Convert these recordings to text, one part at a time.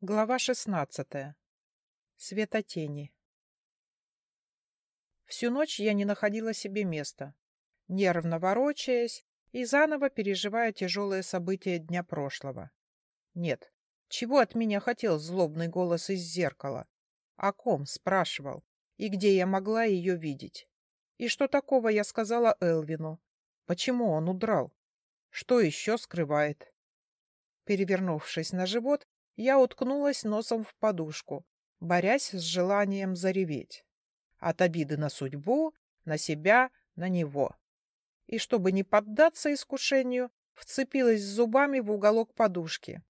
Глава шестнадцатая. Светотени. Всю ночь я не находила себе места, нервно ворочаясь и заново переживая тяжелые события дня прошлого. Нет, чего от меня хотел злобный голос из зеркала? О ком спрашивал? И где я могла ее видеть? И что такого я сказала Элвину? Почему он удрал? Что еще скрывает? Перевернувшись на живот, я уткнулась носом в подушку, борясь с желанием зареветь. От обиды на судьбу, на себя, на него. И чтобы не поддаться искушению, вцепилась зубами в уголок подушки.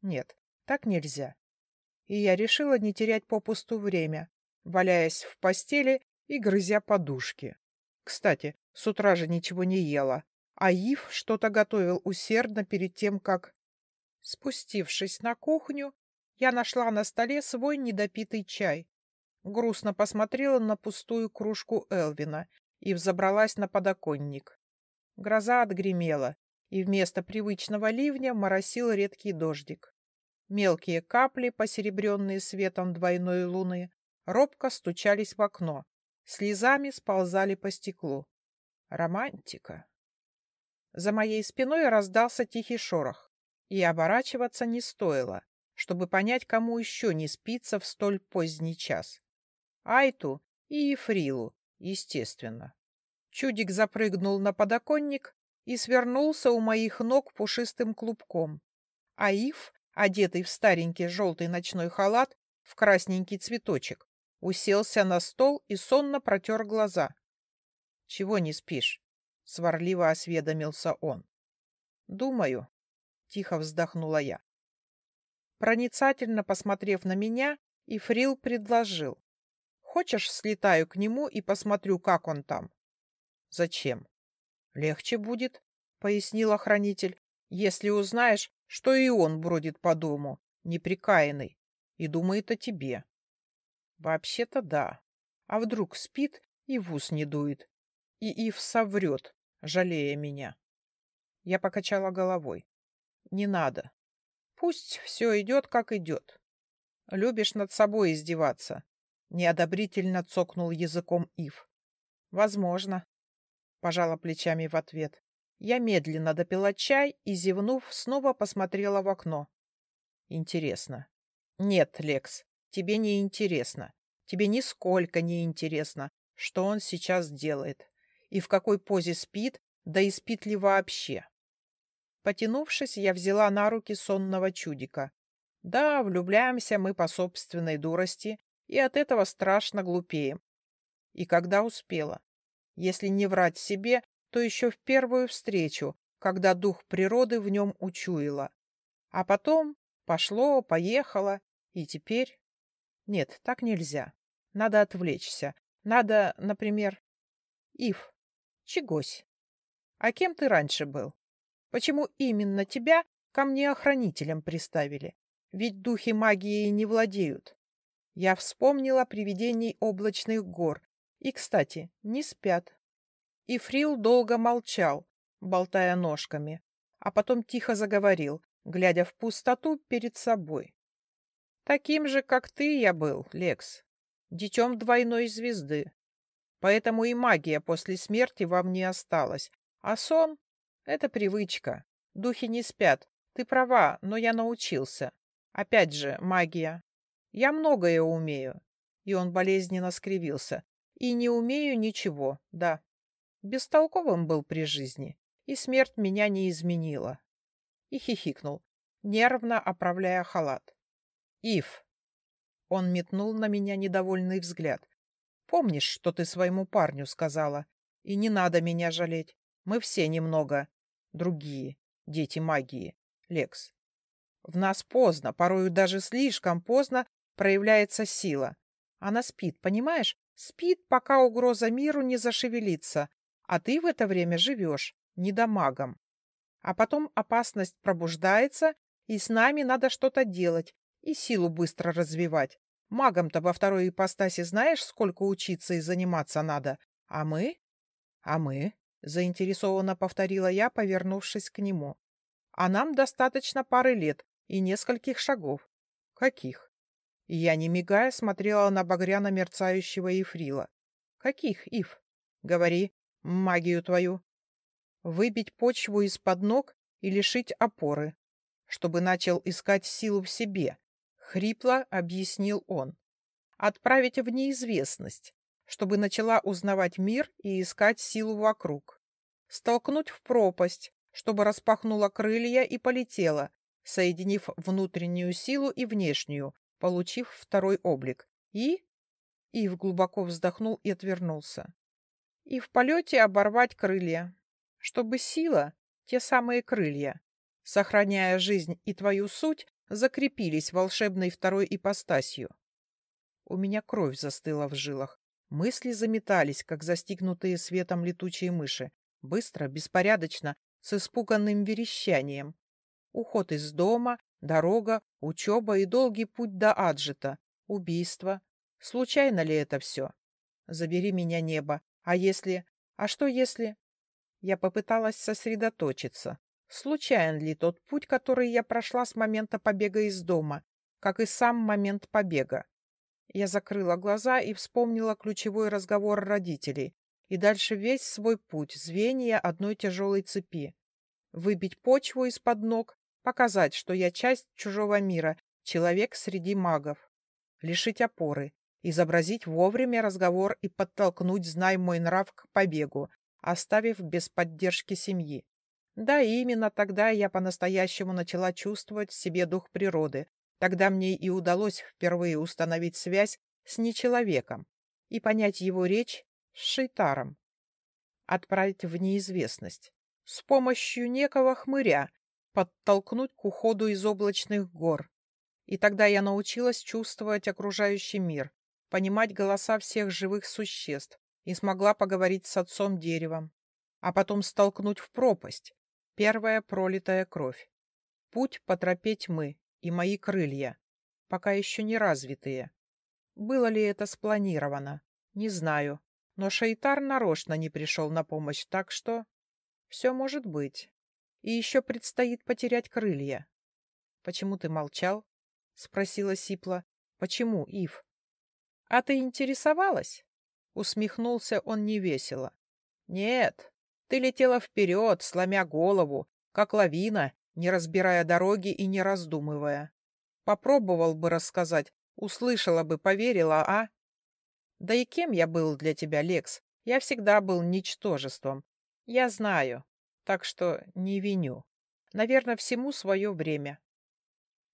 Нет, так нельзя. И я решила не терять попусту время, валяясь в постели и грызя подушки. Кстати, с утра же ничего не ела, а Ив что-то готовил усердно перед тем, как... Спустившись на кухню, я нашла на столе свой недопитый чай. Грустно посмотрела на пустую кружку Элвина и взобралась на подоконник. Гроза отгремела, и вместо привычного ливня моросил редкий дождик. Мелкие капли, посеребренные светом двойной луны, робко стучались в окно, слезами сползали по стеклу. Романтика. За моей спиной раздался тихий шорох. И оборачиваться не стоило, чтобы понять, кому еще не спится в столь поздний час. Айту и Ефрилу, естественно. Чудик запрыгнул на подоконник и свернулся у моих ног пушистым клубком. А Ив, одетый в старенький желтый ночной халат, в красненький цветочек, уселся на стол и сонно протер глаза. — Чего не спишь? — сварливо осведомился он. — Думаю, — тихо вздохнула я. Проницательно посмотрев на меня, Ифрил предложил. «Хочешь, слетаю к нему и посмотрю, как он там?» «Зачем?» «Легче будет», — пояснил охранитель, «если узнаешь, что и он бродит по дому, неприкаянный, и думает о тебе». «Вообще-то да. А вдруг спит и в ус не дует, и Ив соврет, жалея меня?» Я покачала головой. Не надо. Пусть все идет, как идет. Любишь над собой издеваться. Неодобрительно цокнул языком Ив. Возможно. Пожала плечами в ответ. Я медленно допила чай и, зевнув, снова посмотрела в окно. Интересно. Нет, Лекс, тебе не интересно. Тебе нисколько не интересно, что он сейчас делает. И в какой позе спит, да и спит ли вообще. Потянувшись, я взяла на руки сонного чудика. Да, влюбляемся мы по собственной дурости, и от этого страшно глупеем. И когда успела. Если не врать себе, то еще в первую встречу, когда дух природы в нем учуяла. А потом пошло, поехало, и теперь... Нет, так нельзя. Надо отвлечься. Надо, например... Ив, чегось. А кем ты раньше был? Почему именно тебя ко мне охранителем приставили? Ведь духи магии не владеют. Я вспомнила привидений облачных гор. И, кстати, не спят. И Фрил долго молчал, болтая ножками, а потом тихо заговорил, глядя в пустоту перед собой. Таким же, как ты, я был, Лекс, детем двойной звезды. Поэтому и магия после смерти во мне осталась, а сон это привычка. Духи не спят. Ты права, но я научился. Опять же, магия. Я многое умею. И он болезненно скривился. И не умею ничего, да. Бестолковым был при жизни. И смерть меня не изменила. И хихикнул, нервно оправляя халат. Ив. Он метнул на меня недовольный взгляд. Помнишь, что ты своему парню сказала? И не надо меня жалеть. Мы все немного другие, дети магии. Лекс. В нас поздно, порою даже слишком поздно проявляется сила. Она спит, понимаешь? Спит, пока угроза миру не зашевелится, а ты в это время живешь, недомагом. А потом опасность пробуждается, и с нами надо что-то делать и силу быстро развивать. Магом-то во второй ипостаси знаешь, сколько учиться и заниматься надо? А мы? А мы? Заинтересованно повторила я, повернувшись к нему. А нам достаточно пары лет и нескольких шагов. Каких? Я, не мигая, смотрела на багряно мерцающего Ефрила. Каких, Ив? Говори, магию твою. Выбить почву из-под ног и лишить опоры, чтобы начал искать силу в себе, хрипло объяснил он. Отправить в неизвестность, чтобы начала узнавать мир и искать силу вокруг. Столкнуть в пропасть, чтобы распахнула крылья и полетела, соединив внутреннюю силу и внешнюю, получив второй облик. И... Ив глубоко вздохнул и отвернулся. И в полете оборвать крылья, чтобы сила, те самые крылья, сохраняя жизнь и твою суть, закрепились волшебной второй ипостасью. У меня кровь застыла в жилах. Мысли заметались, как застигнутые светом летучие мыши. Быстро, беспорядочно, с испуганным верещанием. Уход из дома, дорога, учеба и долгий путь до Аджита. Убийство. Случайно ли это все? Забери меня небо. А если... А что если... Я попыталась сосредоточиться. Случайен ли тот путь, который я прошла с момента побега из дома, как и сам момент побега? Я закрыла глаза и вспомнила ключевой разговор родителей, и дальше весь свой путь, звенья одной тяжелой цепи. Выбить почву из-под ног, показать, что я часть чужого мира, человек среди магов. Лишить опоры, изобразить вовремя разговор и подтолкнуть, знай мой нрав, к побегу, оставив без поддержки семьи. Да, именно тогда я по-настоящему начала чувствовать в себе дух природы. Тогда мне и удалось впервые установить связь с нечеловеком и понять его речь с шейтаром. Отправить в неизвестность. С помощью некого хмыря подтолкнуть к уходу из облачных гор. И тогда я научилась чувствовать окружающий мир, понимать голоса всех живых существ и смогла поговорить с отцом деревом, а потом столкнуть в пропасть, Первая пролитая кровь. Путь по тропе тьмы и мои крылья, пока еще не развитые. Было ли это спланировано? Не знаю. Но Шейтар нарочно не пришел на помощь, так что... Все может быть. И еще предстоит потерять крылья. — Почему ты молчал? — спросила Сипла. — Почему, Ив? — А ты интересовалась? Усмехнулся он невесело. — Нет, ты летела вперед, сломя голову, как лавина, не разбирая дороги и не раздумывая. Попробовал бы рассказать, услышала бы, поверила, а? Да и кем я был для тебя, Лекс? Я всегда был ничтожеством. Я знаю, так что не виню. Наверное, всему свое время.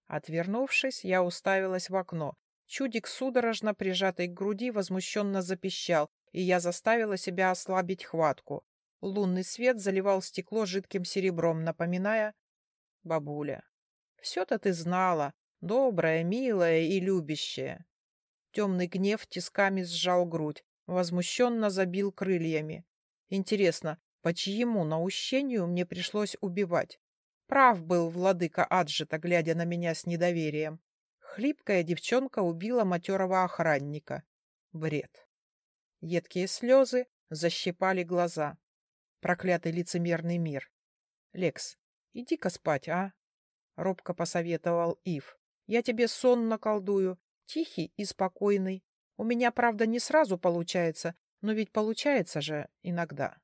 Отвернувшись, я уставилась в окно. Чудик, судорожно прижатый к груди, возмущенно запищал, и я заставила себя ослабить хватку. Лунный свет заливал стекло жидким серебром, напоминая... Бабуля, все-то ты знала, добрая, милая и любящая. Темный гнев тисками сжал грудь, возмущенно забил крыльями. Интересно, по чьему наущению мне пришлось убивать? Прав был владыка Аджита, глядя на меня с недоверием. Хлипкая девчонка убила матерого охранника. Бред. Едкие слезы защипали глаза. Проклятый лицемерный мир. Лекс, иди-ка спать, а? Робко посоветовал Ив. Я тебе сон наколдую, тихий и спокойный. У меня, правда, не сразу получается, но ведь получается же иногда.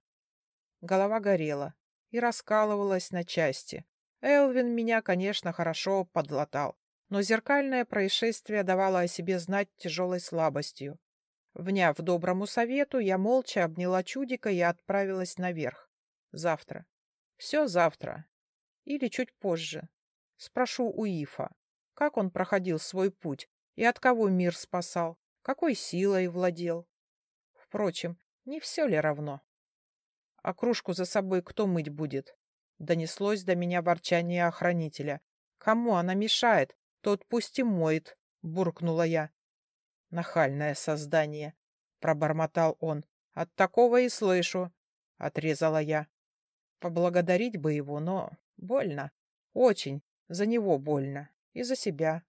Голова горела и раскалывалась на части. Элвин меня, конечно, хорошо подлатал, но зеркальное происшествие давало о себе знать тяжелой слабостью. Вняв доброму совету, я молча обняла чудика и отправилась наверх. Завтра. Все завтра. Или чуть позже. Спрошу у Ифа, как он проходил свой путь и от кого мир спасал, какой силой владел. Впрочем, не все ли равно? А кружку за собой кто мыть будет? Донеслось до меня ворчание охранителя. Кому она мешает, тот пусть и моет, буркнула я. Нахальное создание, пробормотал он. От такого и слышу, отрезала я. Поблагодарить бы его, но больно. Очень. За него больно. И за себя.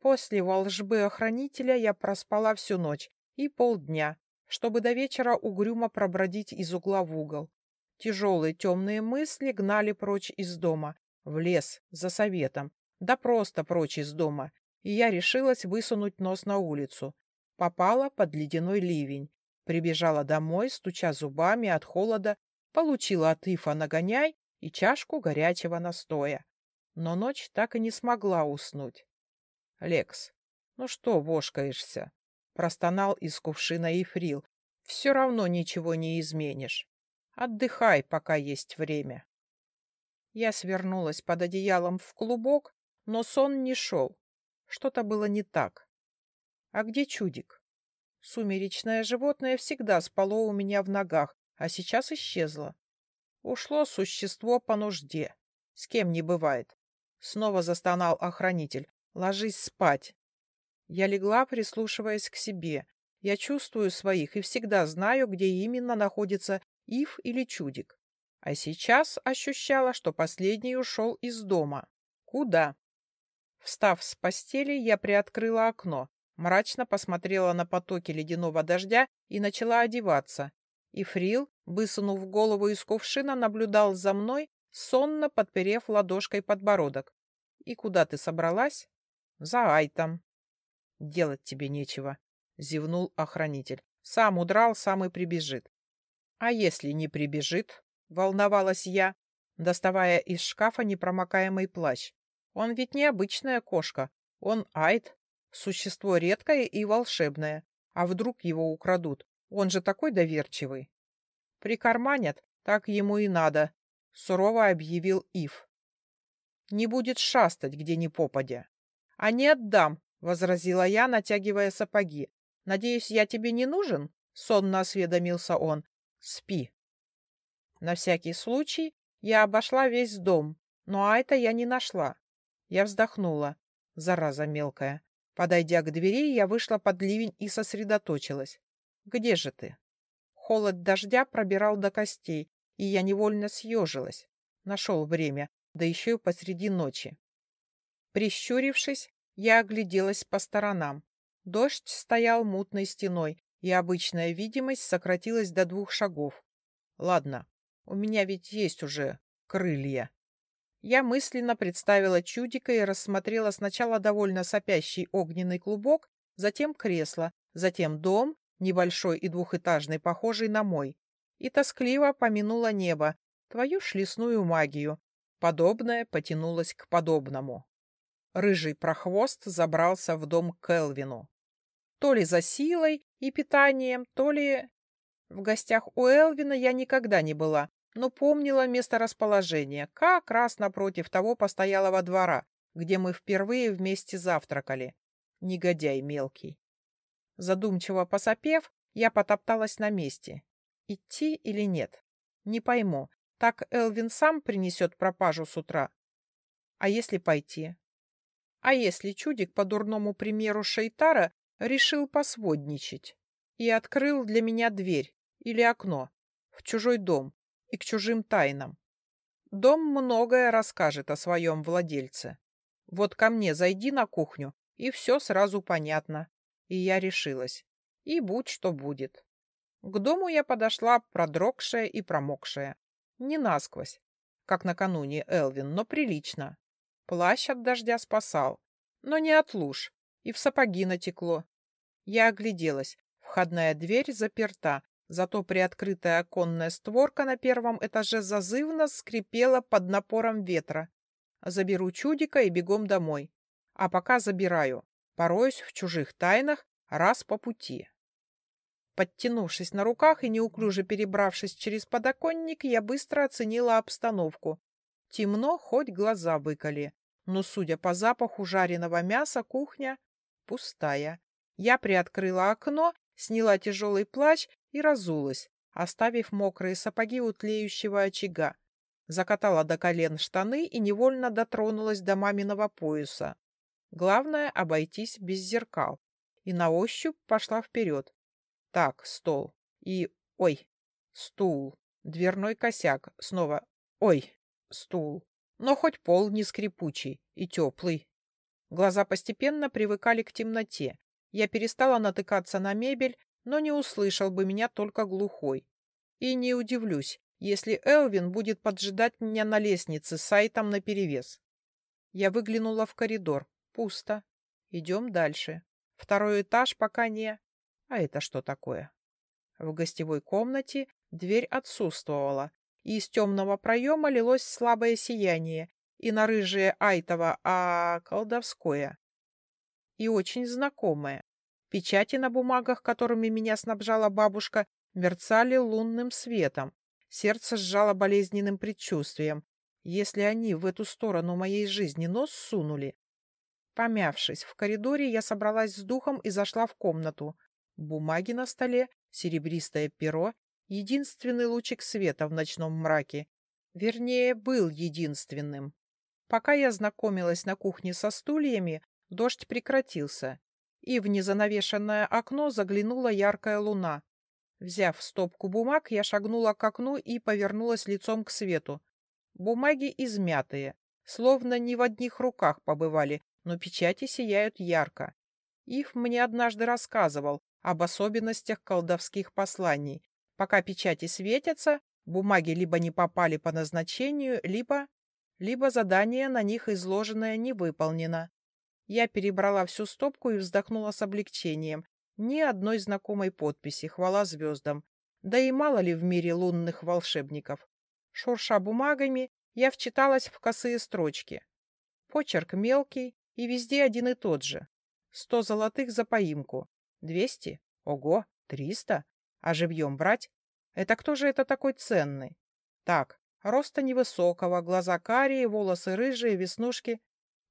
После волжбы охранителя я проспала всю ночь и полдня, чтобы до вечера угрюмо пробродить из угла в угол. Тяжелые темные мысли гнали прочь из дома, в лес, за советом, да просто прочь из дома, и я решилась высунуть нос на улицу. Попала под ледяной ливень. Прибежала домой, стуча зубами от холода, получила от Ифа нагоняй и чашку горячего настоя. Но ночь так и не смогла уснуть. «Лекс, ну что вошкаешься?» — простонал из кувшина Ифрил. «Все равно ничего не изменишь. Отдыхай, пока есть время». Я свернулась под одеялом в клубок, но сон не шел. Что-то было не так. А где чудик? Сумеречное животное всегда спало у меня в ногах, а сейчас исчезло. Ушло существо по нужде. С кем не бывает. Снова застонал охранитель. Ложись спать. Я легла, прислушиваясь к себе. Я чувствую своих и всегда знаю, где именно находится Ив или Чудик. А сейчас ощущала, что последний ушел из дома. Куда? Встав с постели, я приоткрыла окно, мрачно посмотрела на потоки ледяного дождя и начала одеваться. И Фрил, высунув голову из кувшина, наблюдал за мной, сонно подперев ладошкой подбородок. «И куда ты собралась?» «За Айтом». «Делать тебе нечего», — зевнул охранитель. «Сам удрал, сам и прибежит». «А если не прибежит?» — волновалась я, доставая из шкафа непромокаемый плащ. Он ведь не обычная кошка. Он айт, существо редкое и волшебное. А вдруг его украдут? Он же такой доверчивый. Прикарманят, так ему и надо, — сурово объявил Ив. Не будет шастать, где ни попадя. А не отдам, — возразила я, натягивая сапоги. Надеюсь, я тебе не нужен? — сонно осведомился он. Спи. На всякий случай я обошла весь дом, но Айта я не нашла. Я вздохнула. Зараза мелкая. Подойдя к двери, я вышла под ливень и сосредоточилась. «Где же ты?» Холод дождя пробирал до костей, и я невольно съежилась. Нашел время, да еще и посреди ночи. Прищурившись, я огляделась по сторонам. Дождь стоял мутной стеной, и обычная видимость сократилась до двух шагов. Ладно, у меня ведь есть уже крылья. Я мысленно представила чудика и рассмотрела сначала довольно сопящий огненный клубок, затем кресло, затем дом, небольшой и двухэтажный, похожий на мой, и тоскливо помянула небо, твою шлесную магию. Подобное потянулось к подобному. Рыжий прохвост забрался в дом к. То ли за силой и питанием, то ли... В гостях у Элвина я никогда не была, но помнила место расположения, как раз напротив того постоялого двора, где мы впервые вместе завтракали. Негодяй мелкий. Задумчиво посопев, я потопталась на месте. Идти или нет? Не пойму. Так Элвин сам принесет пропажу с утра. А если пойти? А если чудик, по дурному примеру Шейтара, решил посводничать и открыл для меня дверь или окно в чужой дом, и к чужим тайнам. Дом многое расскажет о своем владельце. Вот ко мне зайди на кухню, и все сразу понятно. И я решилась. И будь что будет. К дому я подошла продрогшая и промокшая. Не насквозь, как накануне Элвин, но прилично. Плащ от дождя спасал, но не от луж, и в сапоги натекло. Я огляделась. Входная дверь заперта, Зато приоткрытая оконная створка на первом этаже зазывно скрипела под напором ветра. Заберу чудика и бегом домой. А пока забираю. Пороюсь в чужих тайнах раз по пути. Подтянувшись на руках и неуклюже перебравшись через подоконник, я быстро оценила обстановку. Темно, хоть глаза выколи. Но, судя по запаху жареного мяса, кухня пустая. Я приоткрыла окно, сняла тяжелый плащ и разулась, оставив мокрые сапоги у тлеющего очага. Закатала до колен штаны и невольно дотронулась до маминого пояса. Главное — обойтись без зеркал. И на ощупь пошла вперед. Так, стол. И... Ой, стул. Дверной косяк. Снова... Ой, стул. Но хоть пол не скрипучий и теплый. Глаза постепенно привыкали к темноте. Я перестала натыкаться на мебель, но не услышал бы меня только глухой. И не удивлюсь, если Элвин будет поджидать меня на лестнице с сайтом наперевес. Я выглянула в коридор. Пусто. Идем дальше. Второй этаж пока не... А это что такое? В гостевой комнате дверь отсутствовала, и из темного проема лилось слабое сияние, и на рыжее Айтова, а колдовское. И очень знакомое. Печати на бумагах, которыми меня снабжала бабушка, мерцали лунным светом. Сердце сжало болезненным предчувствием. Если они в эту сторону моей жизни нос сунули... Помявшись в коридоре, я собралась с духом и зашла в комнату. Бумаги на столе, серебристое перо, единственный лучик света в ночном мраке. Вернее, был единственным. Пока я знакомилась на кухне со стульями, дождь прекратился, и в незанавешенное окно заглянула яркая луна. Взяв стопку бумаг, я шагнула к окну и повернулась лицом к свету. Бумаги измятые, словно не в одних руках побывали, но печати сияют ярко. Их мне однажды рассказывал об особенностях колдовских посланий. Пока печати светятся, бумаги либо не попали по назначению, либо... либо задание на них изложенное не выполнено. Я перебрала всю стопку и вздохнула с облегчением. Ни одной знакомой подписи, хвала звездам. Да и мало ли в мире лунных волшебников. Шурша бумагами, я вчиталась в косые строчки. Почерк мелкий и везде один и тот же. Сто золотых за поимку. Двести? Ого, триста? А живьем брать? Это кто же это такой ценный? Так, роста невысокого, глаза карие, волосы рыжие, веснушки.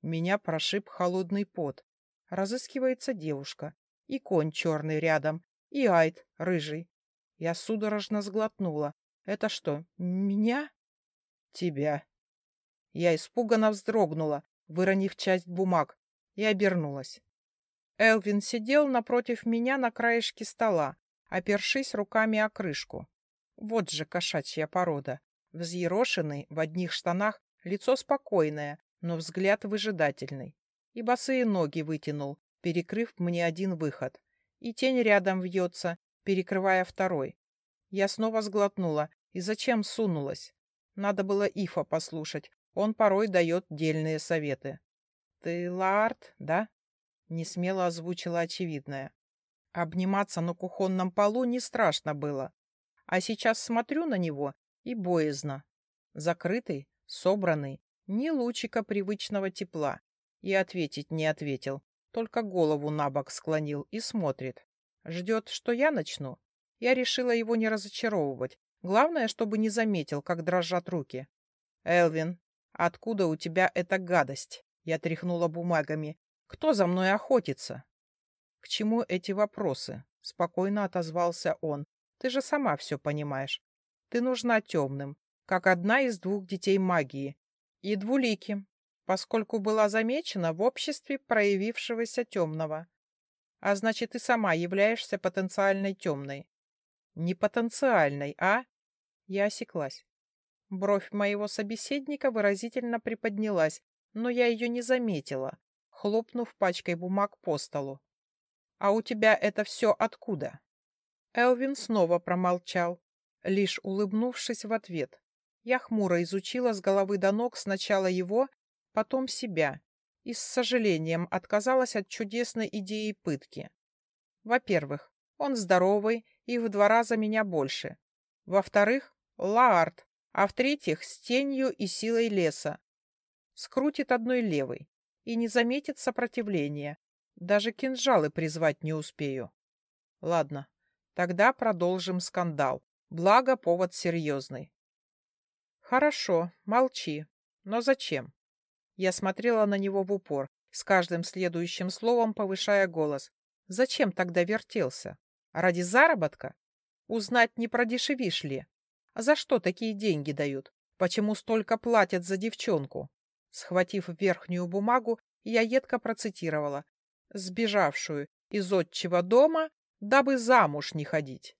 Меня прошиб холодный пот. Разыскивается девушка. И конь черный рядом. И айт рыжий. Я судорожно сглотнула. Это что, меня? Тебя. Я испуганно вздрогнула, выронив часть бумаг, и обернулась. Элвин сидел напротив меня на краешке стола, опершись руками о крышку. Вот же кошачья порода. Взъерошенный, в одних штанах, лицо спокойное, но взгляд выжидательный. И босые ноги вытянул, перекрыв мне один выход. И тень рядом вьется, перекрывая второй. Я снова сглотнула. И зачем сунулась? Надо было Ифа послушать. Он порой дает дельные советы. «Ты Ларт, да?» Не смело озвучила очевидное. Обниматься на кухонном полу не страшно было. А сейчас смотрю на него и боязно. Закрытый, собранный, ни лучика привычного тепла. И ответить не ответил, только голову на бок склонил и смотрит. Ждет, что я начну. Я решила его не разочаровывать. Главное, чтобы не заметил, как дрожат руки. «Элвин, откуда у тебя эта гадость?» Я тряхнула бумагами. Кто за мной охотится? К чему эти вопросы? Спокойно отозвался он. Ты же сама все понимаешь. Ты нужна темным, как одна из двух детей магии. И двуликим, поскольку была замечена в обществе проявившегося темного. А значит, ты сама являешься потенциальной темной. Не потенциальной, а? Я осеклась. Бровь моего собеседника выразительно приподнялась, но я ее не заметила, хлопнув пачкой бумаг по столу. «А у тебя это все откуда?» Элвин снова промолчал, лишь улыбнувшись в ответ. Я хмуро изучила с головы до ног сначала его, потом себя, и с сожалением отказалась от чудесной идеи пытки. Во-первых, он здоровый и в два раза меня больше. Во-вторых, Лаард, а в-третьих, с тенью и силой леса. Скрутит одной левой и не заметит сопротивления. Даже кинжалы призвать не успею. Ладно, тогда продолжим скандал. Благо, повод серьезный. Хорошо, молчи. Но зачем? Я смотрела на него в упор, с каждым следующим словом повышая голос. Зачем тогда вертелся? Ради заработка? Узнать, не продешевишь ли? А за что такие деньги дают? Почему столько платят за девчонку? Схватив верхнюю бумагу, я едко процитировала, сбежавшую из отчего дома, дабы замуж не ходить.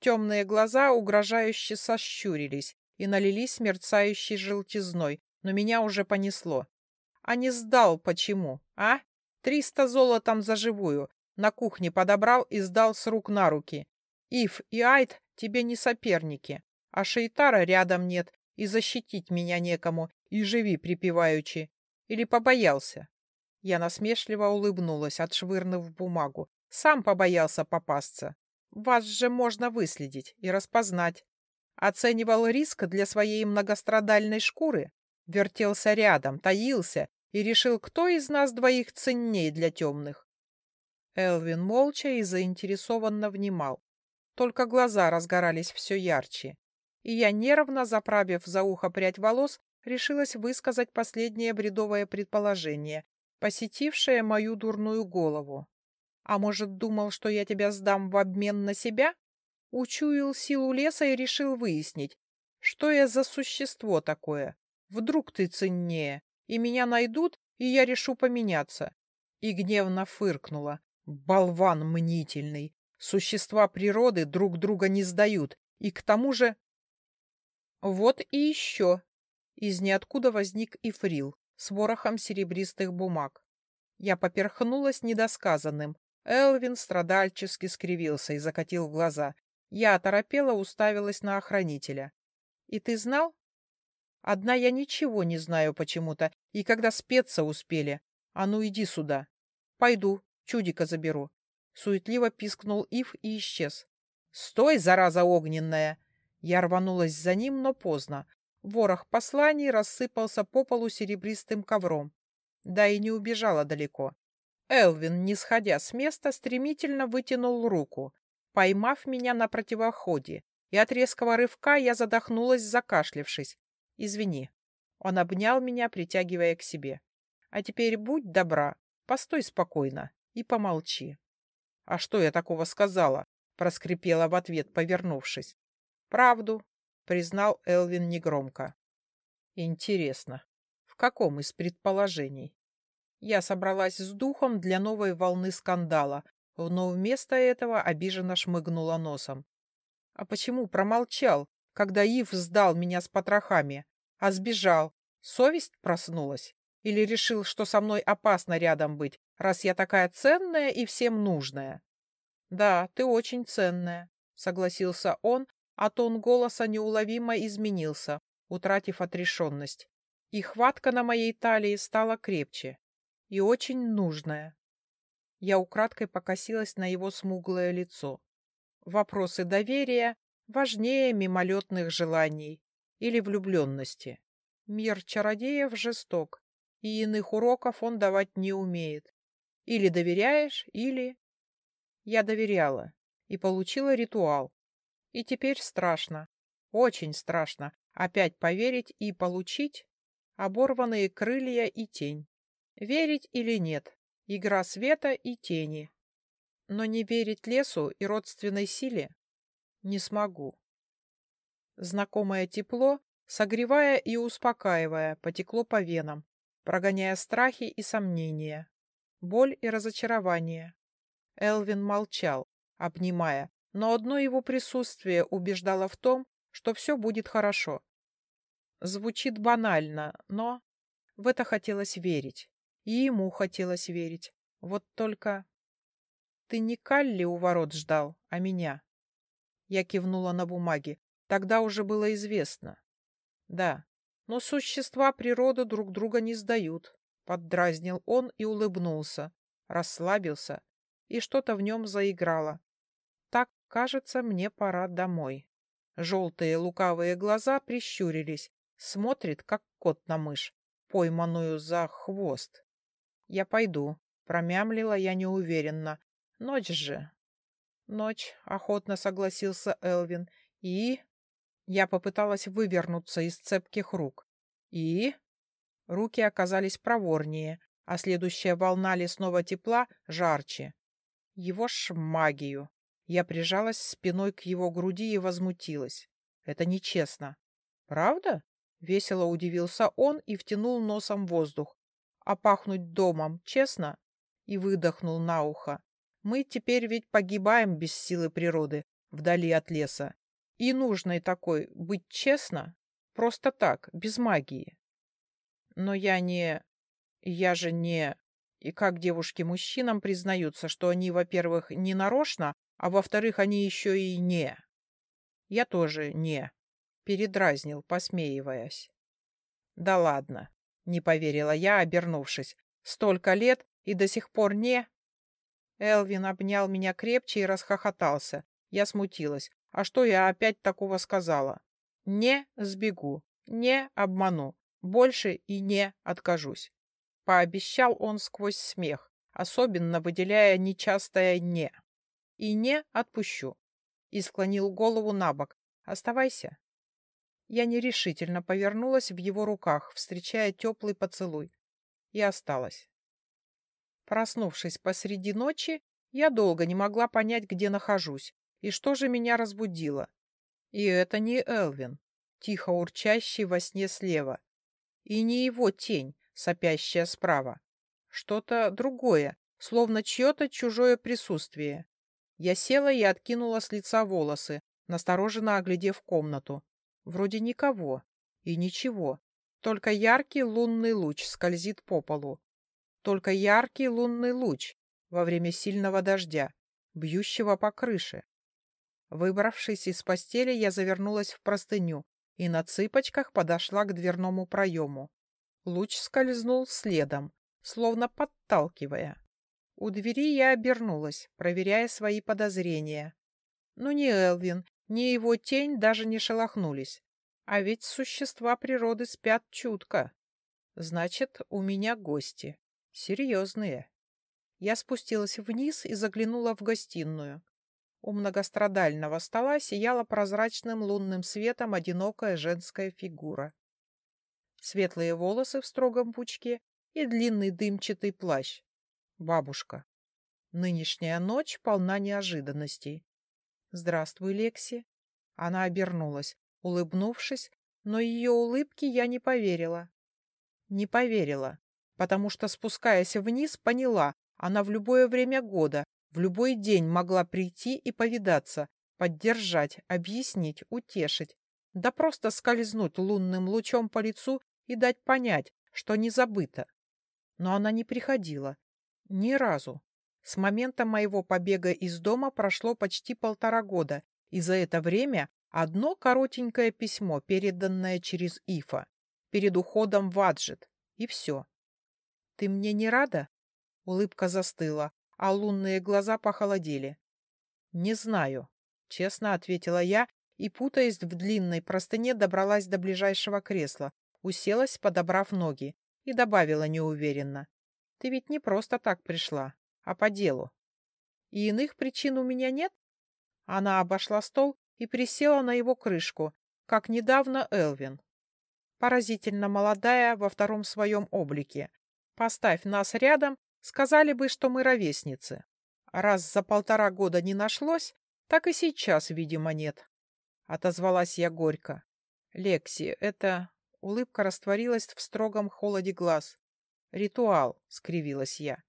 Темные глаза угрожающе сощурились и налились мерцающей желтизной, но меня уже понесло. А не сдал почему, а? Триста золотом за живую. На кухне подобрал и сдал с рук на руки. Ив и Айд тебе не соперники, а Шейтара рядом нет, и защитить меня некому, и живи припеваючи. Или побоялся? Я насмешливо улыбнулась, отшвырнув бумагу. Сам побоялся попасться. Вас же можно выследить и распознать. Оценивал риск для своей многострадальной шкуры, вертелся рядом, таился и решил, кто из нас двоих ценней для темных. Элвин молча и заинтересованно внимал. Только глаза разгорались все ярче. И я, нервно заправив за ухо прядь волос, решилась высказать последнее бредовое предположение, посетившее мою дурную голову. А может, думал, что я тебя сдам в обмен на себя? Учуял силу леса и решил выяснить, что я за существо такое. Вдруг ты ценнее, и меня найдут, и я решу поменяться. И гневно фыркнула. Болван мнительный. Существа природы друг друга не сдают, и к тому же... Вот и еще. Из ниоткуда возник Ифрил с ворохом серебристых бумаг. Я поперхнулась недосказанным. Элвин страдальчески скривился и закатил глаза. Я оторопела, уставилась на охранителя. «И ты знал?» «Одна я ничего не знаю почему-то, и когда спеться успели. А ну иди сюда. Пойду, чудика заберу». Суетливо пискнул Ив и исчез. «Стой, зараза огненная!» Я рванулась за ним, но поздно. Ворох посланий рассыпался по полу серебристым ковром. Да и не убежала далеко. Элвин, не сходя с места, стремительно вытянул руку, поймав меня на противоходе, и от резкого рывка я задохнулась, закашлившись. «Извини». Он обнял меня, притягивая к себе. «А теперь будь добра, постой спокойно и помолчи». «А что я такого сказала?» — проскрипела в ответ, повернувшись. «Правду», — признал Элвин негромко. «Интересно, в каком из предположений?» Я собралась с духом для новой волны скандала, но вместо этого обиженно шмыгнула носом. А почему промолчал, когда Ив сдал меня с потрохами, а сбежал? Совесть проснулась? Или решил, что со мной опасно рядом быть, раз я такая ценная и всем нужная? Да, ты очень ценная, согласился он, а тон голоса неуловимо изменился, утратив отрешенность. И хватка на моей талии стала крепче и очень нужная. Я украдкой покосилась на его смуглое лицо. Вопросы доверия важнее мимолетных желаний или влюбленности. Мир чародеев жесток, и иных уроков он давать не умеет. Или доверяешь, или... Я доверяла и получила ритуал. И теперь страшно, очень страшно опять поверить и получить оборванные крылья и тень. Верить или нет? Игра света и тени. Но не верить лесу и родственной силе не смогу. Знакомое тепло, согревая и успокаивая, потекло по венам, прогоняя страхи и сомнения, боль и разочарование. Элвин молчал, обнимая, но одно его присутствие убеждало в том, что все будет хорошо. Звучит банально, но в это хотелось верить. И ему хотелось верить. Вот только... Ты не Калли у ворот ждал, а меня. Я кивнула на бумаге. Тогда уже было известно. Да, но существа природы друг друга не сдают. Поддразнил он и улыбнулся, расслабился, и что-то в нем заиграло. Кажется, мне пора домой. Желтые лукавые глаза прищурились, смотрит, как кот на мышь, пойманную за хвост. «Я пойду», — промямлила я неуверенно. «Ночь же». «Ночь», — охотно согласился Элвин. «И...» Я попыталась вывернуться из цепких рук. «И...» Руки оказались проворнее, а следующая волна лесного тепла жарче. Его ж магию. Я прижалась спиной к его груди и возмутилась. Это нечестно. «Правда?» — весело удивился он и втянул носом воздух а пахнуть домом, честно?» И выдохнул на ухо. «Мы теперь ведь погибаем без силы природы, вдали от леса. И нужной такой быть честно, просто так, без магии. Но я не... Я же не... И как девушки мужчинам признаются, что они, во-первых, не нарочно, а во-вторых, они еще и не. Я тоже не. Передразнил, посмеиваясь. Да ладно. Не поверила я, обернувшись. Столько лет и до сих пор не... Элвин обнял меня крепче и расхохотался. Я смутилась. А что я опять такого сказала? Не сбегу, не обману, больше и не откажусь. Пообещал он сквозь смех, особенно выделяя нечастое «не». И не отпущу. И склонил голову на бок. Оставайся. Я нерешительно повернулась в его руках, встречая теплый поцелуй. И осталась. Проснувшись посреди ночи, я долго не могла понять, где нахожусь и что же меня разбудило. И это не Элвин, тихо урчащий во сне слева, и не его тень, сопящая справа. Что-то другое, словно чье-то чужое присутствие. Я села и откинула с лица волосы, настороженно оглядев комнату. Вроде никого и ничего, только яркий лунный луч скользит по полу. Только яркий лунный луч во время сильного дождя, бьющего по крыше. Выбравшись из постели, я завернулась в простыню и на цыпочках подошла к дверному проему. Луч скользнул следом, словно подталкивая. У двери я обернулась, проверяя свои подозрения. Но ни Элвин, ни его тень даже не шелохнулись. А ведь существа природы спят чутко. Значит, у меня гости. Серьезные. Я спустилась вниз и заглянула в гостиную. У многострадального стола сияла прозрачным лунным светом одинокая женская фигура. Светлые волосы в строгом пучке и длинный дымчатый плащ. Бабушка. Нынешняя ночь полна неожиданностей. «Здравствуй, Лекси». Она обернулась, улыбнувшись, но ее улыбке я не поверила. Не поверила, потому что, спускаясь вниз, поняла, она в любое время года, в любой день могла прийти и повидаться, поддержать, объяснить, утешить, да просто скользнуть лунным лучом по лицу и дать понять, что не забыто. Но она не приходила. Ни разу. С момента моего побега из дома прошло почти полтора года, и за это время одно коротенькое письмо, переданное через Ифа, перед уходом в Аджит, и все. «Ты мне не рада?» Улыбка застыла, а лунные глаза похолодели. «Не знаю», — честно ответила я и, путаясь в длинной простыне, добралась до ближайшего кресла, уселась, подобрав ноги, и добавила неуверенно. «Ты ведь не просто так пришла, а по делу. И иных причин у меня нет?» Она обошла стол и присела на его крышку, как недавно Элвин. Поразительно молодая во втором своем облике. Поставь нас рядом, Сказали бы, что мы ровесницы. Раз за полтора года не нашлось, так и сейчас, видимо, нет. Отозвалась я горько. Лекси, это... Улыбка растворилась в строгом холоде глаз. «Ритуал», — скривилась я.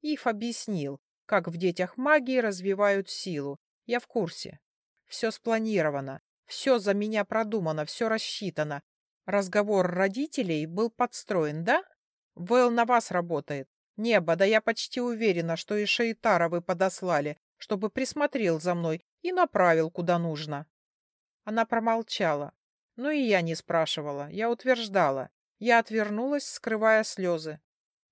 Ив объяснил, как в детях магии развивают силу. Я в курсе. Все спланировано, все за меня продумано, все рассчитано. Разговор родителей был подстроен, да? Вэл на вас работает. Небо, да я почти уверена, что и Шейтара вы подослали, чтобы присмотрел за мной и направил куда нужно. Она промолчала. Но и я не спрашивала, я утверждала. Я отвернулась, скрывая слезы.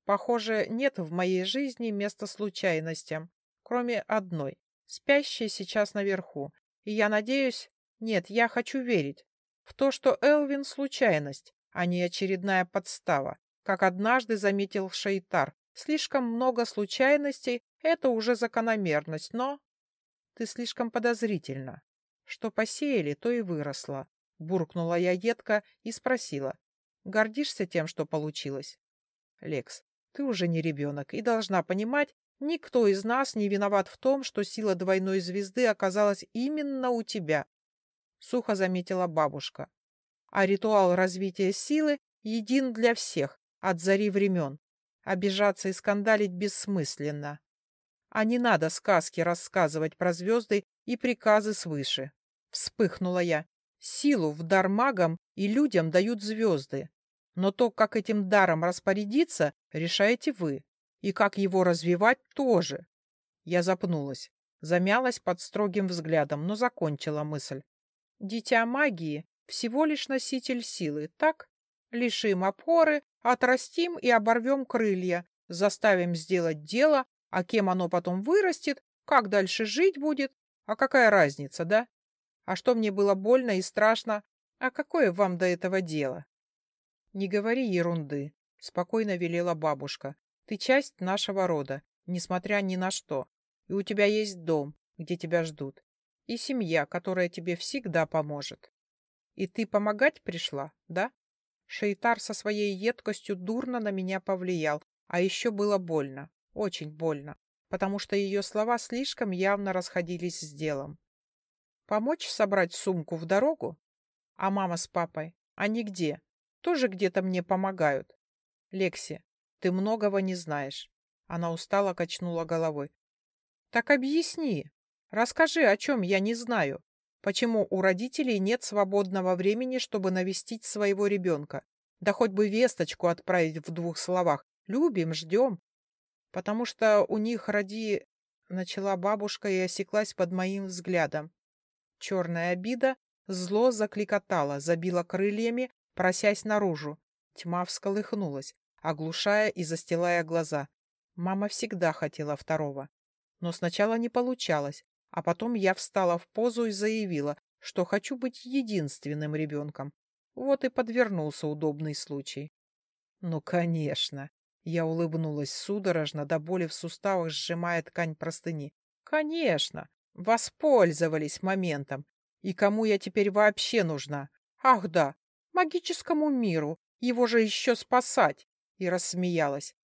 Похоже, нет в моей жизни места случайностям, кроме одной, спящей сейчас наверху. И я надеюсь... Нет, я хочу верить в то, что Элвин — случайность, а не очередная подстава, как однажды заметил Шейтар, Слишком много случайностей — это уже закономерность, но... Ты слишком подозрительна. Что посеяли, то и выросло. Буркнула я едко и спросила. Гордишься тем, что получилось? Лекс, ты уже не ребенок и должна понимать, никто из нас не виноват в том, что сила двойной звезды оказалась именно у тебя. Сухо заметила бабушка. А ритуал развития силы един для всех, от зари времен. Обижаться и скандалить бессмысленно. А не надо сказки рассказывать про звезды и приказы свыше. Вспыхнула я. Силу в дар магам и людям дают звезды. Но то, как этим даром распорядиться, решаете вы. И как его развивать тоже. Я запнулась, замялась под строгим взглядом, но закончила мысль. Дитя магии — всего лишь носитель силы, так? Лишим опоры, отрастим и оборвем крылья, Заставим сделать дело, а кем оно потом вырастет, как дальше жить будет, а какая разница, да? А что мне было больно и страшно, а какое вам до этого дело? Не говори ерунды, спокойно велела бабушка. Ты часть нашего рода, несмотря ни на что. И у тебя есть дом, где тебя ждут. И семья, которая тебе всегда поможет. И ты помогать пришла, да? Шейтар со своей едкостью дурно на меня повлиял, а еще было больно, очень больно, потому что ее слова слишком явно расходились с делом. Помочь собрать сумку в дорогу? А мама с папой? Они где? Тоже где-то мне помогают. Лекси, ты многого не знаешь. Она устало качнула головой. Так объясни. Расскажи, о чем я не знаю. Почему у родителей нет свободного времени, чтобы навестить своего ребенка? Да хоть бы весточку отправить в двух словах. Любим, ждем. Потому что у них роди... Начала бабушка и осеклась под моим взглядом. Черная обида зло закликотала, забила крыльями, просясь наружу. Тьма всколыхнулась, оглушая и застилая глаза. Мама всегда хотела второго. Но сначала не получалось, а потом я встала в позу и заявила, что хочу быть единственным ребенком. Вот и подвернулся удобный случай. Ну, конечно. Я улыбнулась судорожно, до боли в суставах сжимая ткань простыни. Конечно. Воспользовались моментом. И кому я теперь вообще нужна? Ах да, магическому миру. Его же еще спасать. И рассмеялась.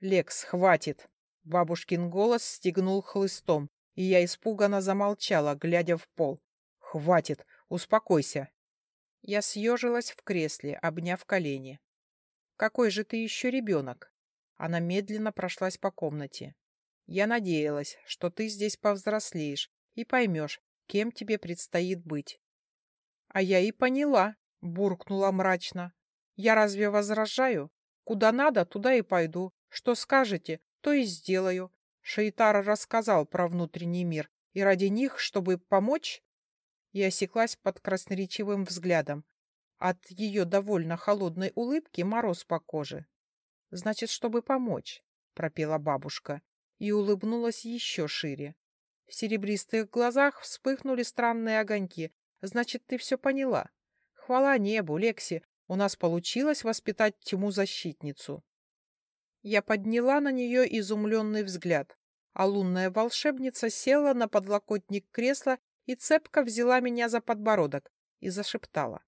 Лекс, хватит. Бабушкин голос стегнул хлыстом и я испуганно замолчала, глядя в пол. «Хватит! Успокойся!» Я съежилась в кресле, обняв колени. «Какой же ты еще ребенок?» Она медленно прошлась по комнате. «Я надеялась, что ты здесь повзрослеешь и поймешь, кем тебе предстоит быть». «А я и поняла», — буркнула мрачно. «Я разве возражаю? Куда надо, туда и пойду. Что скажете, то и сделаю. Шейтар рассказал про внутренний мир, и ради них, чтобы помочь... И осеклась под красноречивым взглядом. От ее довольно холодной улыбки мороз по коже. «Значит, чтобы помочь», — пропела бабушка, и улыбнулась еще шире. В серебристых глазах вспыхнули странные огоньки. «Значит, ты все поняла. Хвала небу, Лекси, у нас получилось воспитать тьму-защитницу». Я подняла на нее изумленный взгляд, а лунная волшебница села на подлокотник кресла и цепко взяла меня за подбородок и зашептала.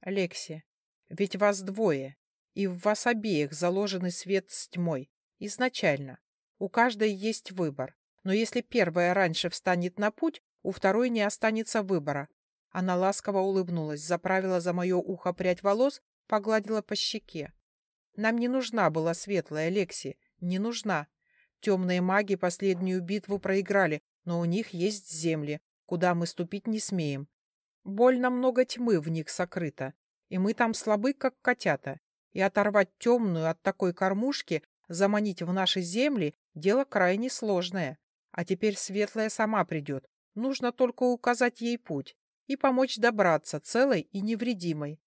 «Лекси, ведь вас двое, и в вас обеих заложенный свет с тьмой. Изначально. У каждой есть выбор. Но если первая раньше встанет на путь, у второй не останется выбора. Она ласково улыбнулась, заправила за мое ухо прядь волос, погладила по щеке. Нам не нужна была светлая Лекси, не нужна. Темные маги последнюю битву проиграли, но у них есть земли, куда мы ступить не смеем. Больно много тьмы в них сокрыто, и мы там слабы, как котята. И оторвать темную от такой кормушки, заманить в наши земли — дело крайне сложное. А теперь светлая сама придет. Нужно только указать ей путь и помочь добраться целой и невредимой.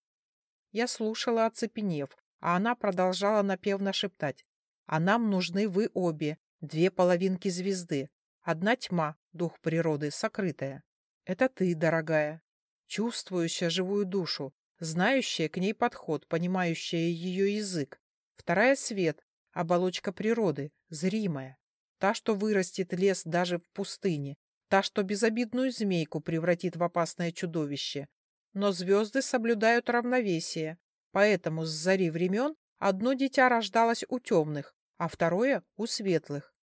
Я слушала, оцепенев, а она продолжала напевно шептать. «А нам нужны вы обе, две половинки звезды. Одна тьма, дух природы, сокрытая. Это ты, дорогая, чувствующая живую душу, знающая к ней подход, понимающая ее язык. Вторая — свет, оболочка природы, зримая. Та, что вырастет лес даже в пустыне. Та, что безобидную змейку превратит в опасное чудовище. Но звезды соблюдают равновесие, Поэтому с зари времен одно дитя рождалось у темных, а второе — у светлых.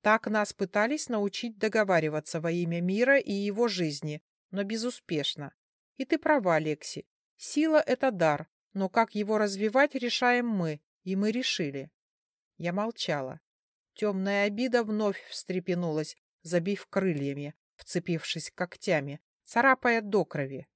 Так нас пытались научить договариваться во имя мира и его жизни, но безуспешно. И ты права, Лекси. Сила — это дар, но как его развивать, решаем мы, и мы решили. Я молчала. Темная обида вновь встрепенулась, забив крыльями, вцепившись когтями, царапая до крови.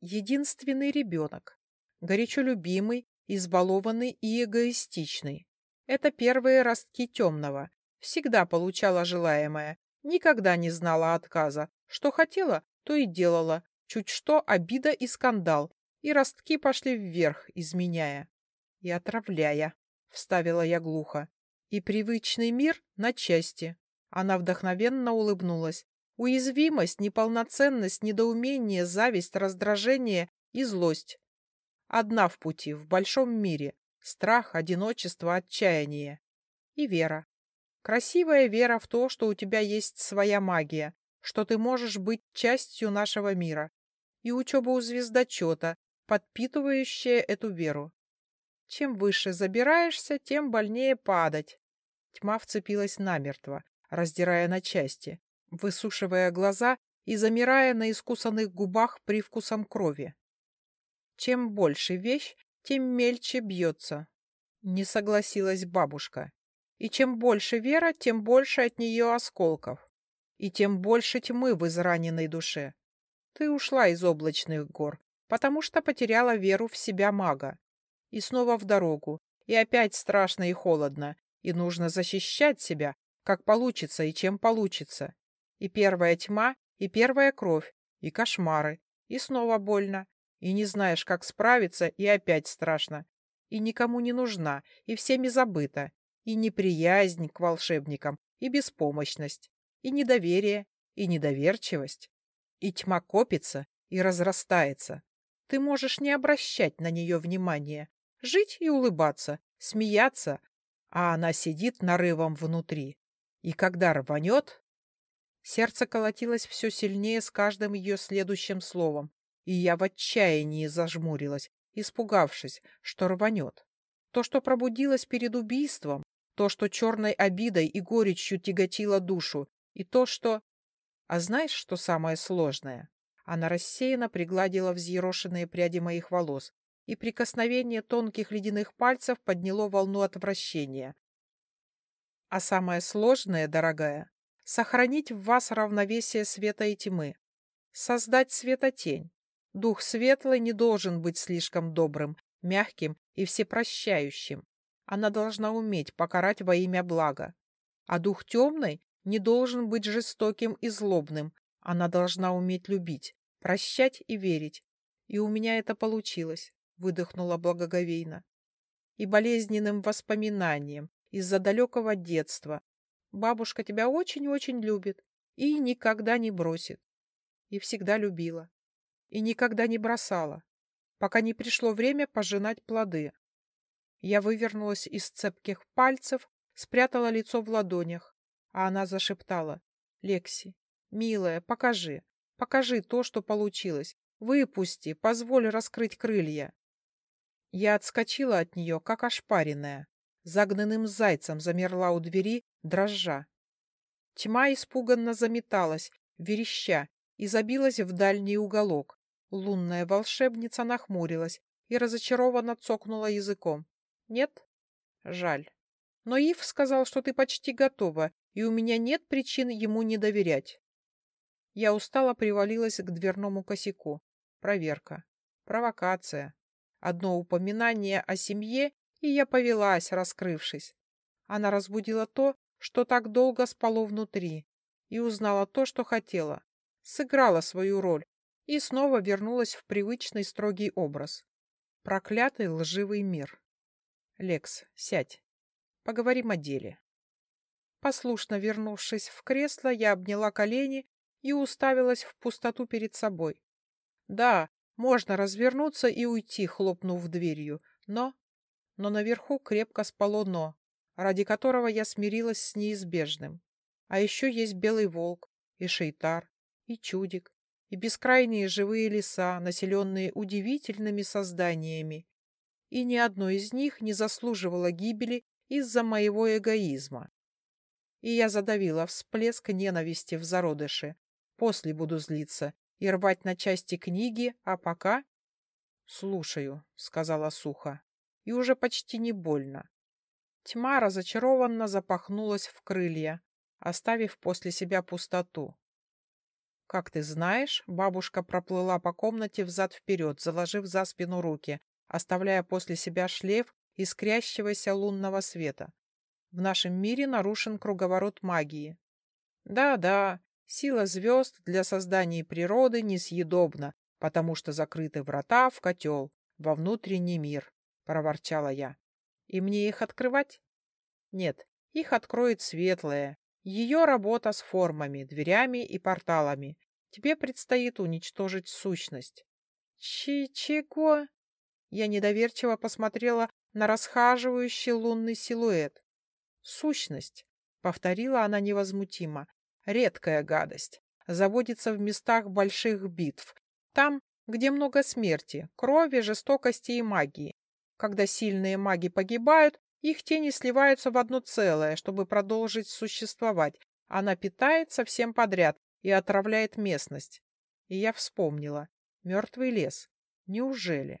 Единственный ребенок, горячо любимый, избалованный и эгоистичный. Это первые ростки темного. Всегда получала желаемое, никогда не знала отказа. Что хотела, то и делала. Чуть что обида и скандал. И ростки пошли вверх, изменяя. И отравляя, — вставила я глухо. И привычный мир на части. Она вдохновенно улыбнулась. Уязвимость, неполноценность, недоумение, зависть, раздражение и злость. Одна в пути, в большом мире. Страх, одиночество, отчаяние. И вера. Красивая вера в то, что у тебя есть своя магия, что ты можешь быть частью нашего мира. И учеба у звездочета, подпитывающая эту веру. Чем выше забираешься, тем больнее падать. Тьма вцепилась намертво, раздирая на части высушивая глаза и замирая на искусанных губах привкусом крови. Чем больше вещь, тем мельче бьется. Не согласилась бабушка. И чем больше вера, тем больше от нее осколков. И тем больше тьмы в израненной душе. Ты ушла из облачных гор, потому что потеряла веру в себя мага. И снова в дорогу, и опять страшно и холодно, и нужно защищать себя, как получится и чем получится. И первая тьма, и первая кровь, и кошмары, и снова больно, и не знаешь, как справиться, и опять страшно. И никому не нужна, и всеми забыта, и неприязнь к волшебникам, и беспомощность, и недоверие, и недоверчивость. И тьма копится и разрастается. Ты можешь не обращать на нее внимания, жить и улыбаться, смеяться, а она сидит нарывом внутри. И когда рванет, Сердце колотилось все сильнее с каждым ее следующим словом, и я в отчаянии зажмурилась, испугавшись, что рванет. То, что пробудилось перед убийством, то, что черной обидой и горечью тяготило душу, и то, что... А знаешь, что самое сложное? Она рассеянно пригладила взъерошенные пряди моих волос, и прикосновение тонких ледяных пальцев подняло волну отвращения. А самое сложное, дорогая, сохранить в вас равновесие света и тьмы, создать светотень. Дух светлый не должен быть слишком добрым, мягким и всепрощающим. Она должна уметь покарать во имя блага. А дух темный не должен быть жестоким и злобным. Она должна уметь любить, прощать и верить. И у меня это получилось, выдохнула благоговейно. И болезненным воспоминанием из-за далекого детства, Бабушка тебя очень-очень любит и никогда не бросит. И всегда любила. И никогда не бросала, пока не пришло время пожинать плоды. Я вывернулась из цепких пальцев, спрятала лицо в ладонях, а она зашептала. «Лекси, милая, покажи, покажи то, что получилось. Выпусти, позволь раскрыть крылья». Я отскочила от нее, как ошпаренная. Загнанным зайцем замерла у двери дрожжа. Тьма испуганно заметалась, вереща, и забилась в дальний уголок. Лунная волшебница нахмурилась и разочарованно цокнула языком. «Нет? Жаль. Но Ив сказал, что ты почти готова, и у меня нет причин ему не доверять». Я устало привалилась к дверному косяку. Проверка. Провокация. Одно упоминание о семье, и я повелась, раскрывшись. Она разбудила то, что так долго спало внутри, и узнала то, что хотела, сыграла свою роль и снова вернулась в привычный строгий образ. Проклятый лживый мир. Лекс, сядь. Поговорим о деле. Послушно вернувшись в кресло, я обняла колени и уставилась в пустоту перед собой. Да, можно развернуться и уйти, хлопнув дверью, но... Но наверху крепко спало «но», ради которого я смирилась с неизбежным. А еще есть белый волк, и шейтар, и чудик, и бескрайние живые леса, населенные удивительными созданиями. И ни одно из них не заслуживало гибели из-за моего эгоизма. И я задавила всплеск ненависти в зародыше. После буду злиться и рвать на части книги, а пока... — Слушаю, — сказала сухо, — и уже почти не больно. Тьма разочарованно запахнулась в крылья, оставив после себя пустоту. Как ты знаешь, бабушка проплыла по комнате взад-вперед, заложив за спину руки, оставляя после себя шлейф искрящегося лунного света. В нашем мире нарушен круговорот магии. Да-да, сила звезд для создания природы несъедобна, потому что закрыты врата в котел, во внутренний мир, — проворчала я. И мне их открывать? Нет, Их откроет светлая. Ее работа с формами, дверями и порталами. Тебе предстоит уничтожить сущность. Чи-чего? Я недоверчиво посмотрела на расхаживающий лунный силуэт. Сущность, повторила она невозмутимо. Редкая гадость. Заводится в местах больших битв. Там, где много смерти, крови, жестокости и магии. Когда сильные маги погибают, их тени сливаются в одно целое, чтобы продолжить существовать. Она питается всем подряд и отравляет местность. И я вспомнила. Мертвый лес. Неужели?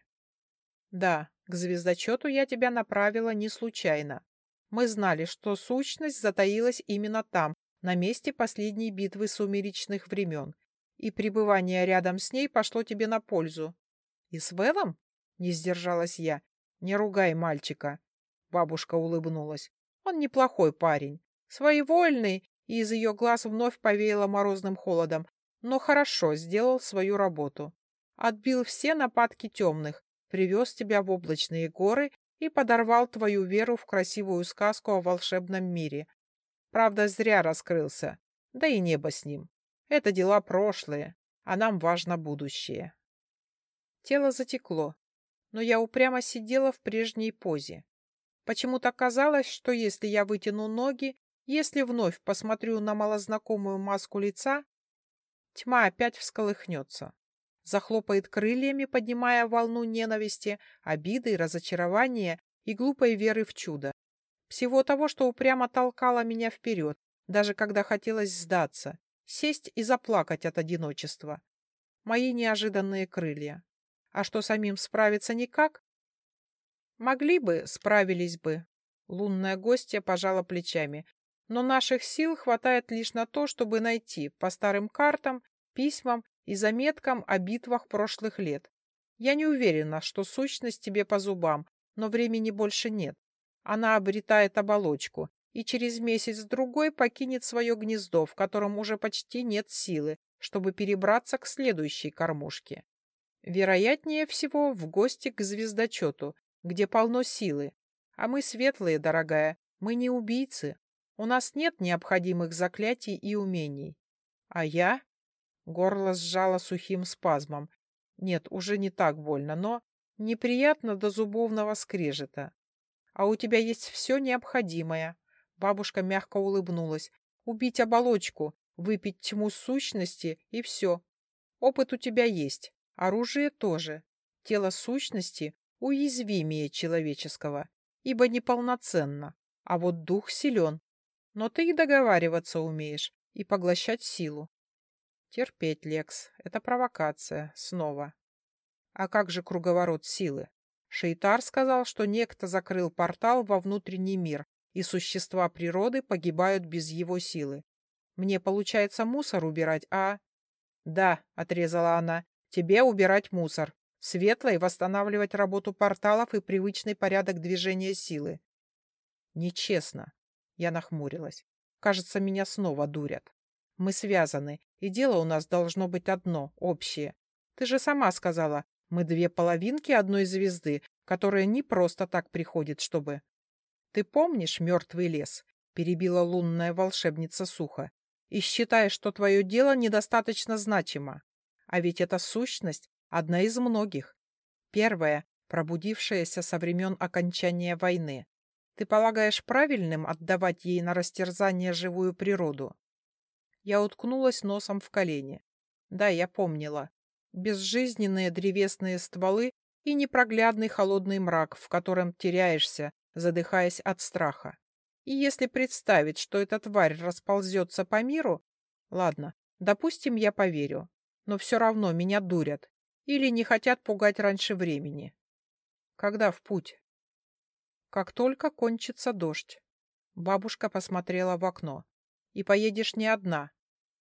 Да, к звездочету я тебя направила не случайно. Мы знали, что сущность затаилась именно там, на месте последней битвы сумеречных времен, и пребывание рядом с ней пошло тебе на пользу. — И с Велом? — не сдержалась я. — Не ругай мальчика. Бабушка улыбнулась. — Он неплохой парень. Своевольный, и из ее глаз вновь повеяло морозным холодом, но хорошо сделал свою работу. Отбил все нападки темных, привез тебя в облачные горы и подорвал твою веру в красивую сказку о волшебном мире. Правда, зря раскрылся, да и небо с ним. Это дела прошлые, а нам важно будущее. Тело затекло, но я упрямо сидела в прежней позе. Почему-то казалось, что если я вытяну ноги, если вновь посмотрю на малознакомую маску лица, тьма опять всколыхнется, захлопает крыльями, поднимая волну ненависти, обиды, разочарования и глупой веры в чудо. Всего того, что упрямо толкало меня вперед, даже когда хотелось сдаться, сесть и заплакать от одиночества. Мои неожиданные крылья. А что самим справиться никак? Могли бы, справились бы. Лунная гостья пожала плечами. Но наших сил хватает лишь на то, чтобы найти по старым картам, письмам и заметкам о битвах прошлых лет. Я не уверена, что сущность тебе по зубам, но времени больше нет. Она обретает оболочку и через месяц-другой покинет свое гнездо, в котором уже почти нет силы, чтобы перебраться к следующей кормушке. Вероятнее всего, в гости к звездочету, где полно силы. А мы светлые, дорогая, мы не убийцы. У нас нет необходимых заклятий и умений. А я? Горло сжало сухим спазмом. Нет, уже не так больно, но неприятно до зубовного скрежета. А у тебя есть все необходимое. Бабушка мягко улыбнулась. Убить оболочку, выпить тьму сущности и все. Опыт у тебя есть, оружие тоже. Тело сущности уязвимее человеческого, ибо неполноценно, а вот дух силен. Но ты и договариваться умеешь, и поглощать силу. Терпеть, Лекс, это провокация, снова. А как же круговорот силы? Шейтар сказал, что некто закрыл портал во внутренний мир, и существа природы погибают без его силы. Мне получается мусор убирать, а... Да, отрезала она, тебе убирать мусор. Светлой восстанавливать работу порталов и привычный порядок движения силы. Нечестно. Я нахмурилась. Кажется, меня снова дурят. Мы связаны, и дело у нас должно быть одно, общее. Ты же сама сказала, мы две половинки одной звезды, которая не просто так приходит, чтобы... Ты помнишь мертвый лес? Перебила лунная волшебница сухо. И считаешь, что твое дело недостаточно значимо. А ведь эта сущность Одна из многих. Первая, пробудившаяся со времен окончания войны. Ты полагаешь правильным отдавать ей на растерзание живую природу? Я уткнулась носом в колени. Да, я помнила. Безжизненные древесные стволы и непроглядный холодный мрак, в котором теряешься, задыхаясь от страха. И если представить, что эта тварь расползется по миру... Ладно, допустим, я поверю. Но все равно меня дурят. Или не хотят пугать раньше времени. Когда в путь? Как только кончится дождь. Бабушка посмотрела в окно. И поедешь не одна.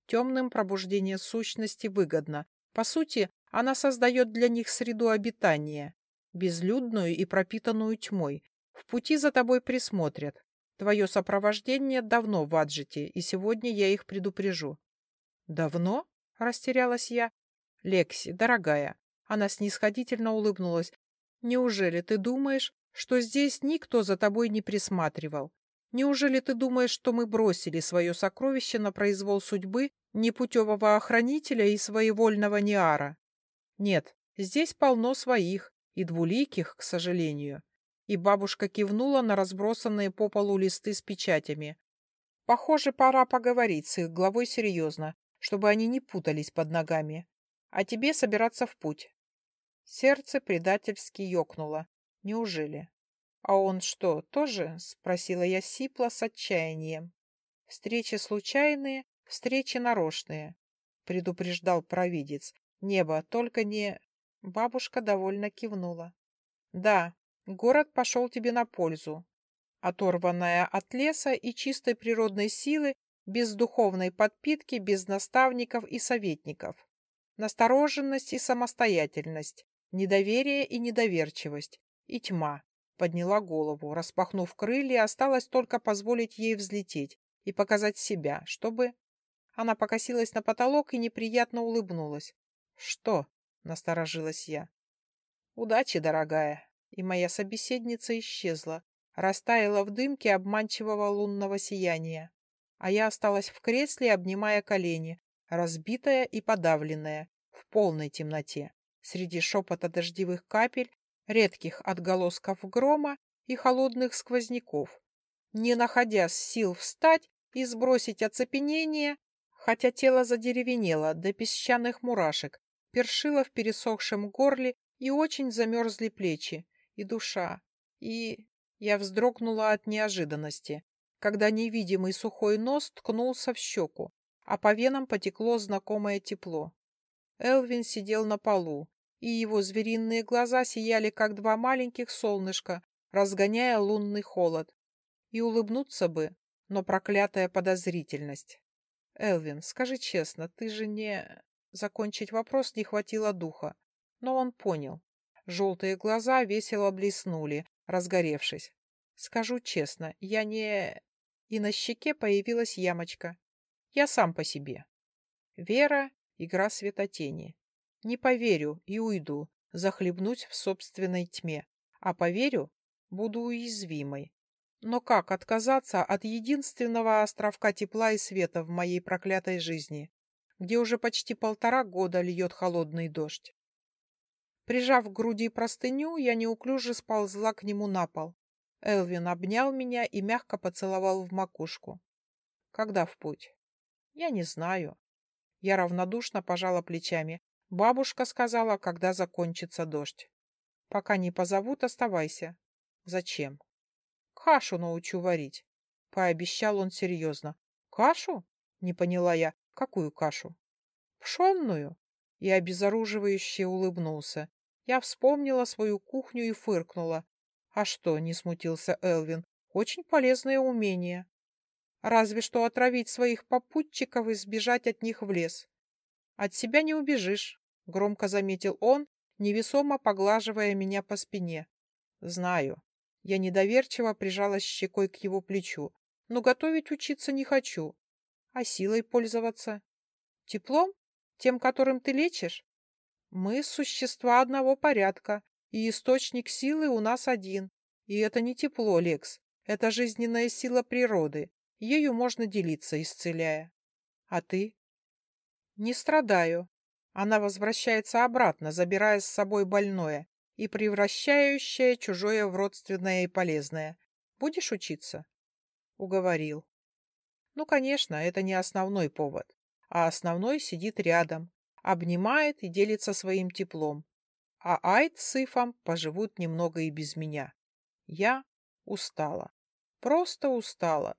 Темным пробуждение сущности выгодно. По сути, она создает для них среду обитания. Безлюдную и пропитанную тьмой. В пути за тобой присмотрят. Твое сопровождение давно в Аджите, и сегодня я их предупрежу. Давно? Растерялась я. Лекси, дорогая, она снисходительно улыбнулась. Неужели ты думаешь, что здесь никто за тобой не присматривал? Неужели ты думаешь, что мы бросили свое сокровище на произвол судьбы непутевого охранителя и своевольного Ниара? Нет, здесь полно своих, и двуликих, к сожалению. И бабушка кивнула на разбросанные по полу листы с печатями. Похоже, пора поговорить с их главой серьезно, чтобы они не путались под ногами. А тебе собираться в путь. Сердце предательски ёкнуло. Неужели? А он что, тоже? Спросила я сипло с отчаянием. Встречи случайные, встречи нарочные, предупреждал провидец. Небо, только не... Бабушка довольно кивнула. Да, город пошел тебе на пользу. Оторванная от леса и чистой природной силы, без духовной подпитки, без наставников и советников. Настороженность и самостоятельность, недоверие и недоверчивость, и тьма. Подняла голову, распахнув крылья, осталось только позволить ей взлететь и показать себя, чтобы... Она покосилась на потолок и неприятно улыбнулась. «Что?» — насторожилась я. «Удачи, дорогая!» И моя собеседница исчезла, растаяла в дымке обманчивого лунного сияния. А я осталась в кресле, обнимая колени, разбитая и подавленная, в полной темноте, среди шепота дождевых капель, редких отголосков грома и холодных сквозняков. Не находя сил встать и сбросить оцепенение, хотя тело задеревенело до песчаных мурашек, першило в пересохшем горле и очень замерзли плечи, и душа, и... Я вздрогнула от неожиданности, когда невидимый сухой нос ткнулся в щеку, а по венам потекло знакомое тепло. Элвин сидел на полу, и его звериные глаза сияли, как два маленьких солнышка, разгоняя лунный холод. И улыбнуться бы, но проклятая подозрительность. «Элвин, скажи честно, ты же не...» Закончить вопрос не хватило духа, но он понял. Желтые глаза весело блеснули, разгоревшись. Скажу честно, я не... И на щеке появилась ямочка. Я сам по себе. Вера — игра светотени. Не поверю и уйду, захлебнуть в собственной тьме. А поверю, буду уязвимой. Но как отказаться от единственного островка тепла и света в моей проклятой жизни, где уже почти полтора года льет холодный дождь? Прижав к груди простыню, я неуклюже сползла к нему на пол. Элвин обнял меня и мягко поцеловал в макушку. Когда в путь? Я не знаю. Я равнодушно пожала плечами. Бабушка сказала, когда закончится дождь. Пока не позовут, оставайся. Зачем? Кашу научу варить. Пообещал он серьезно. Кашу? Не поняла я. Какую кашу? Пшенную. И обезоруживающе улыбнулся. Я вспомнила свою кухню и фыркнула. А что, не смутился Элвин, очень полезное умение. Разве что отравить своих попутчиков и сбежать от них в лес. От себя не убежишь, громко заметил он, невесомо поглаживая меня по спине. Знаю. Я недоверчиво прижалась щекой к его плечу. Но готовить учиться не хочу. А силой пользоваться? Теплом? Тем, которым ты лечишь? Мы существа одного порядка, и источник силы у нас один. И это не тепло, Лекс. Это жизненная сила природы. Ею можно делиться, исцеляя. А ты? Не страдаю. Она возвращается обратно, забирая с собой больное и превращающее чужое в родственное и полезное. Будешь учиться? Уговорил. Ну, конечно, это не основной повод. А основной сидит рядом, обнимает и делится своим теплом. А Айд с Ифом поживут немного и без меня. Я устала. Просто устала.